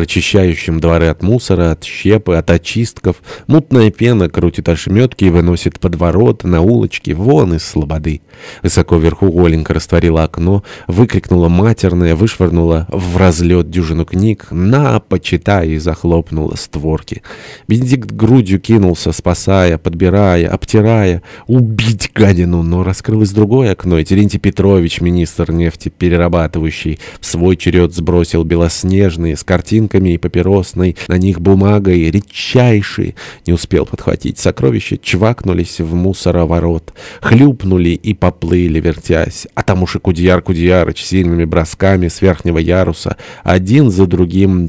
прочищающим дворы от мусора, от щепы, от очистков. Мутная пена крутит ошметки и выносит под ворот, на улочки, вон из слободы. Высоко вверху Оленька растворила окно, выкрикнула матерное, вышвырнула в разлет дюжину книг, на, почитай, и захлопнула створки. Бенедикт грудью кинулся, спасая, подбирая, обтирая, убить гадину, но раскрылось другое окно, и Терентий Петрович, министр нефтеперерабатывающий, в свой черед сбросил белоснежные, с картинками и папиросной, на них бумагой, редчайшие. Не успел подхватить сокровища, чвакнулись в мусороворот, хлюпнули и поплыли, вертясь. А там уж и Кудьяр Кудьярыч сильными бросками с верхнего яруса, один за другим